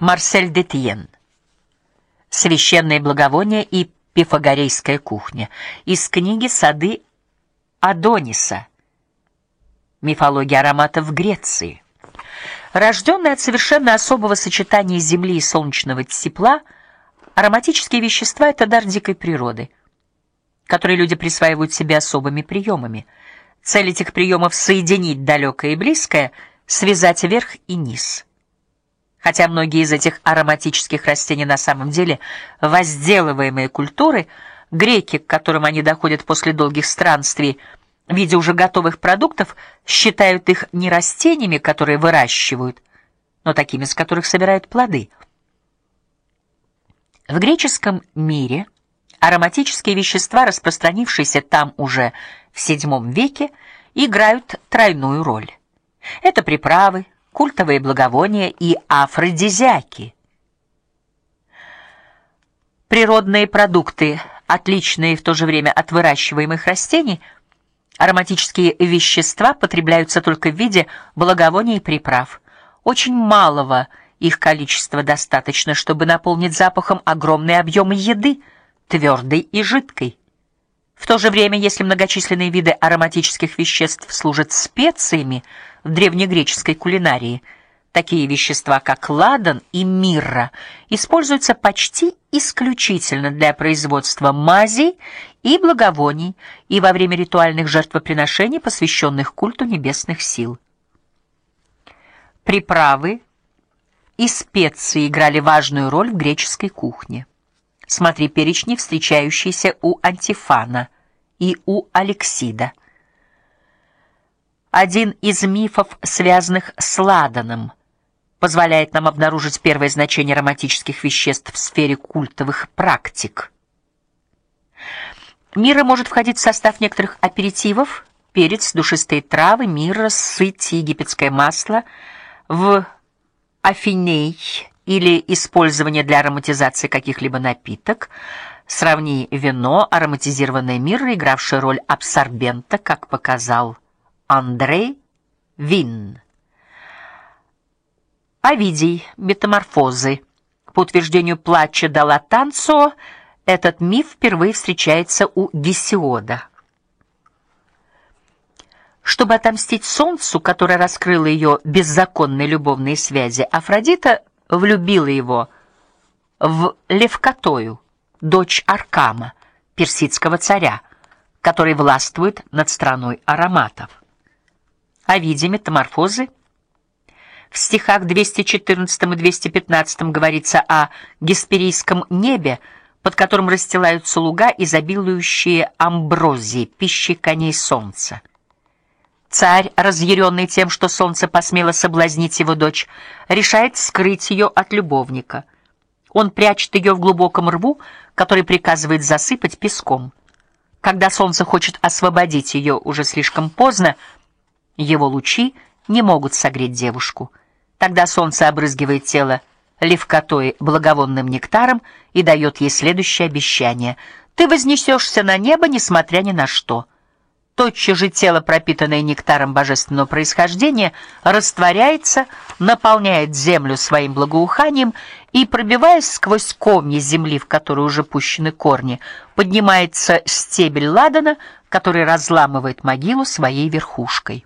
Марсель Детьен. Священные благовония и пифагорейская кухня. Из книги Сады Адониса. Мифология ароматов Греции. Рожденные от совершенно особого сочетания земли и солнечного тепла, ароматические вещества это дар дикой природы, который люди присваивают себе особыми приемами. Цель этих приемов соединить далекое и близкое, связать верх и низ. Хотя многие из этих ароматических растений на самом деле возделываемые культуры, греки, к которым они доходят после долгих странствий, в виде уже готовых продуктов, считают их не растениями, которые выращивают, но такими, с которых собирают плоды. В греческом мире ароматические вещества, распространившиеся там уже в VII веке, играют тройную роль. Это приправы, культовые благовония и афродизиаки. Природные продукты, отличные в то же время от выращиваемых растений, ароматические вещества потребляются только в виде благовоний и приправ. Очень малого их количества достаточно, чтобы наполнить запахом огромные объемы еды, твердой и жидкой. В то же время, если многочисленные виды ароматических веществ служат специями в древнегреческой кулинарии, такие вещества, как ладан и мирра, используются почти исключительно для производства мазей и благовоний и во время ритуальных жертвоприношений, посвященных культу небесных сил. Приправы и специи играли важную роль в греческой кухне. Смотри перечни, встречающиеся у Антифана и у Алексида. Один из мифов, связанных с ладаном, позволяет нам обнаружить первое значение ароматических веществ в сфере культовых практик. Мира может входить в состав некоторых аперитивов: перец, душистые травы, мирра, сыть, египетское масло, в афиней или использование для ароматизации каких-либо напиток. Сравни вино, ароматизированное миррой, игравшее роль абсорбента, как показал Андрей Вин. Овидий. Метаморфозы. По утверждению Плача да Латанцо, этот миф впервые встречается у Гесиода. Чтобы отомстить солнцу, которое раскрыло ее беззаконные любовные связи, Афродита влюбила его в Левкатою, дочь Аркама, персидского царя, который властвует над страной ароматов. О виде метаморфозы в стихах 214 и 215 говорится о гесперийском небе, под которым расстилаются луга, изобилующие амброзией, пищей коней солнца. Царь, разъяренный тем, что солнце посмело соблазнить его дочь, решает скрыть ее от любовника. Он прячет ее в глубоком рву, который приказывает засыпать песком. Когда солнце хочет освободить ее уже слишком поздно, его лучи не могут согреть девушку. Тогда солнце обрызгивает тело левкотой благовонным нектаром и дает ей следующее обещание: ты вознесешься на небо, несмотря ни на что. Тотчас же тело, пропитанное нектаром божественного происхождения, растворяется, наполняет землю своим благоуханием и, пробиваясь сквозь комья земли, в которую уже пущены корни, поднимается стебель ладана, который разламывает могилу своей верхушкой.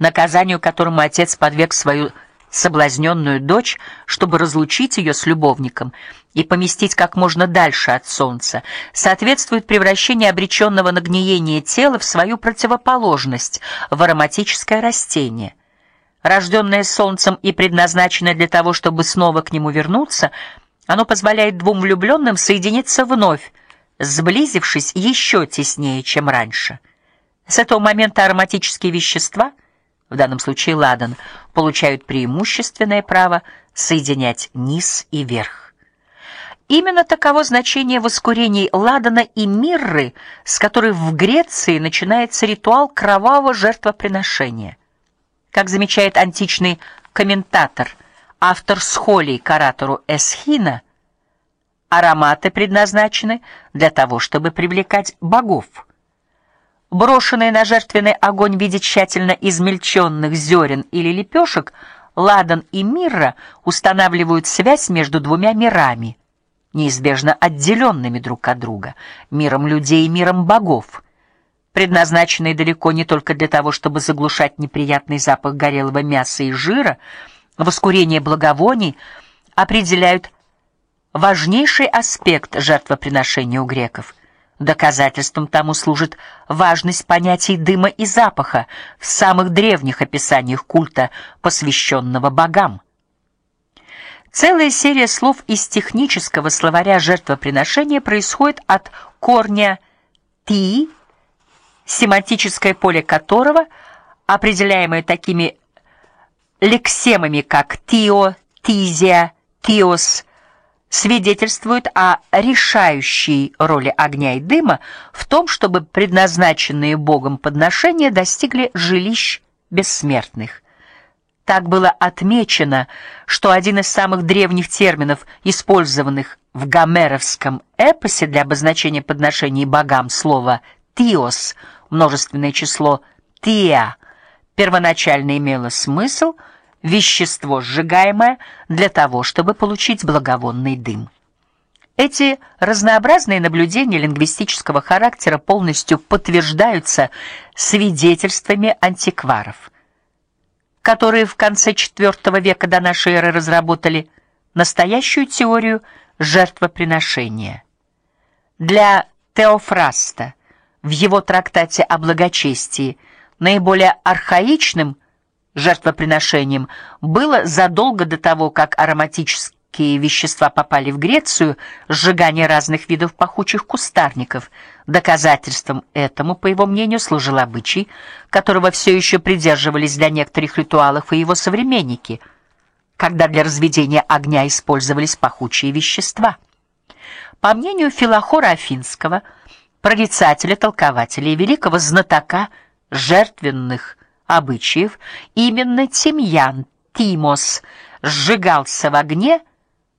Наказанию, которому отец подверг свою соблазненную дочь, чтобы разлучить ее с любовником и поместить как можно дальше от солнца, соответствует превращение обреченного на гниение тела в свою противоположность, в ароматическое растение. Рожденное солнцем и предназначенное для того, чтобы снова к нему вернуться, оно позволяет двум влюбленным соединиться вновь, сблизившись еще теснее, чем раньше. С этого момента ароматические вещества – в данном случае ладан, получают преимущественное право соединять низ и верх. Именно таково значение воскурений ладана и мирры, с которой в Греции начинается ритуал кровавого жертвоприношения. Как замечает античный комментатор, автор схолий каратору Эсхина, ароматы предназначены для того, чтобы привлекать богов. Брошенные на жертвенный огонь в виде тщательно измельченных зерен или лепешек, Ладан и Мирра устанавливают связь между двумя мирами, неизбежно отделенными друг от друга: миром людей и миром богов, предназначенные далеко не только для того, чтобы заглушать неприятный запах горелого мяса и жира, воскурение благовоний определяют важнейший аспект жертвоприношения у греков. Доказательством тому служит важность понятий дыма и запаха в самых древних описаниях культа, посвященного богам. Целая серия слов из технического словаря жертвоприношения происходит от корня ти, семантическое поле которого, определяемое такими лексемами, как тио, тизия, тиос, свидетельствует о решающей роли огня и дыма в том, чтобы предназначенные Богом подношения достигли жилищ бессмертных. Так было отмечено, что один из самых древних терминов, использованных в гомеровском эпосе для обозначения подношений богам, слово тиос, множественное число тия, первоначально имело смысл – вещество сжигаемое для того, чтобы получить благовонный дым. Эти разнообразные наблюдения лингвистического характера полностью подтверждаются свидетельствами антикваров, которые в конце IV века до нашей эры разработали настоящую теорию жертвоприношения. Для Теофраста в его трактате о благочестии наиболее архаичным жертвоприношением было задолго до того, как ароматические вещества попали в Грецию, сжигание разных видов пахучих кустарников. Доказательством этому, по его мнению, служил обычай, которого все еще придерживались для некоторых ритуалов и его современники, когда для разведения огня использовались пахучие вещества. По мнению Филохора Афинского, прорицателя, толкователя и великого знатока жертвенных обычаев, именно тимьян, тимос, сжигался в огне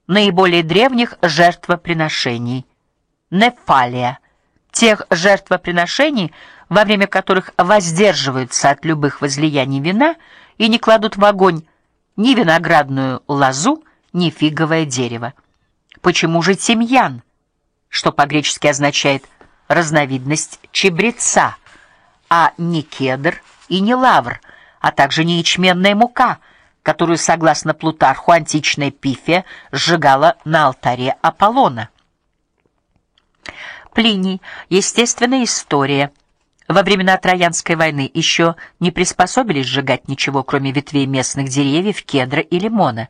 наиболее древних жертвоприношений нефалия, тех жертвоприношений, во время которых воздерживаются от любых возлияний вина и не кладут в огонь ни виноградную лозу, ни фиговое дерево. Почему же тимьян, что по-гречески означает разновидность чебреца, а не кедр? И не лавр, а также не ячменная мука, которую, согласно Плутарху, античная Пифия сжигала на алтаре Аполлона. Плиний. Естественная история. Во времена Троянской войны еще не приспособились сжигать ничего, кроме ветвей местных деревьев, кедра и лимона.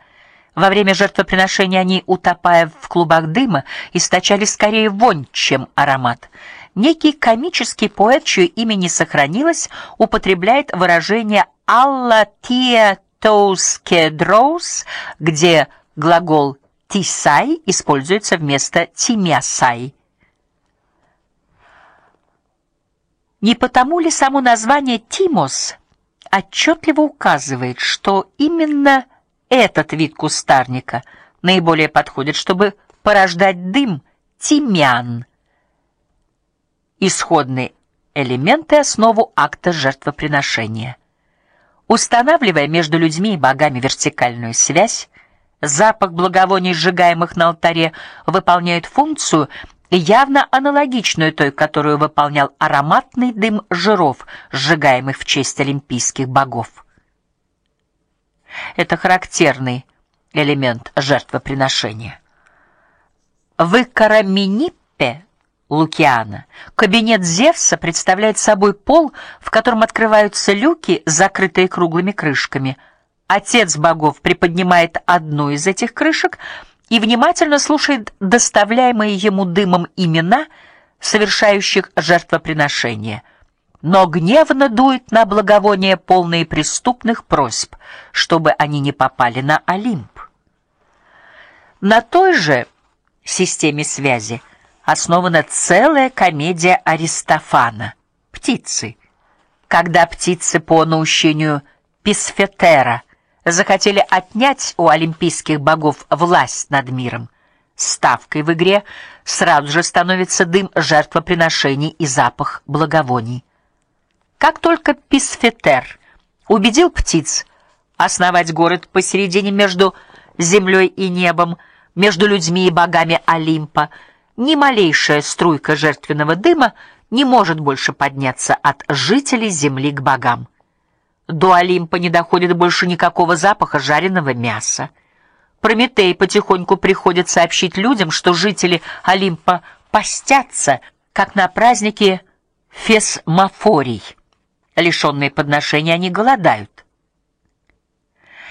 Во время жертвоприношения они, утопая в клубах дыма, источали скорее вонь, чем аромат. Некий комический поэт, чье имя не сохранилось, употребляет выражение «alla tia tos kedros», где глагол «тисай» используется вместо «тимясай». Не потому ли само название «тимос» отчетливо указывает, что именно этот вид кустарника наиболее подходит, чтобы порождать дым исходные элементы основу акта жертвоприношения. Устанавливая между людьми и богами вертикальную связь, запах благовоний, сжигаемых на алтаре, выполняет функцию явно аналогичную той, которую выполнял ароматный дым жиров, сжигаемых в честь олимпийских богов. Это характерный элемент жертвоприношения. В Икараминиппе Лукиана. Кабинет Зевса представляет собой пол, в котором открываются люки, закрытые круглыми крышками. Отец богов приподнимает одну из этих крышек и внимательно слушает доставляемые ему дымом имена совершающих жертвоприношение. Но гневно дует на благовония полные преступных просьб, чтобы они не попали на Олимп. На той же системе связи основана целая комедия Аристофана Птицы. Когда птицы по наущению Писфетера захотели отнять у олимпийских богов власть над миром, ставкой в игре сразу же становится дым жертвоприношений и запах благовоний. Как только Писфетер убедил птиц основать город посередине между землей и небом, между людьми и богами Олимпа, ни малейшая струйка жертвенного дыма не может больше подняться от жителей земли к богам. До Олимпа не доходит больше никакого запаха жареного мяса. Прометей потихоньку приходит сообщить людям, что жители Олимпа постятся, как на празднике Фесмофорий. Лишенные подношения они голодают.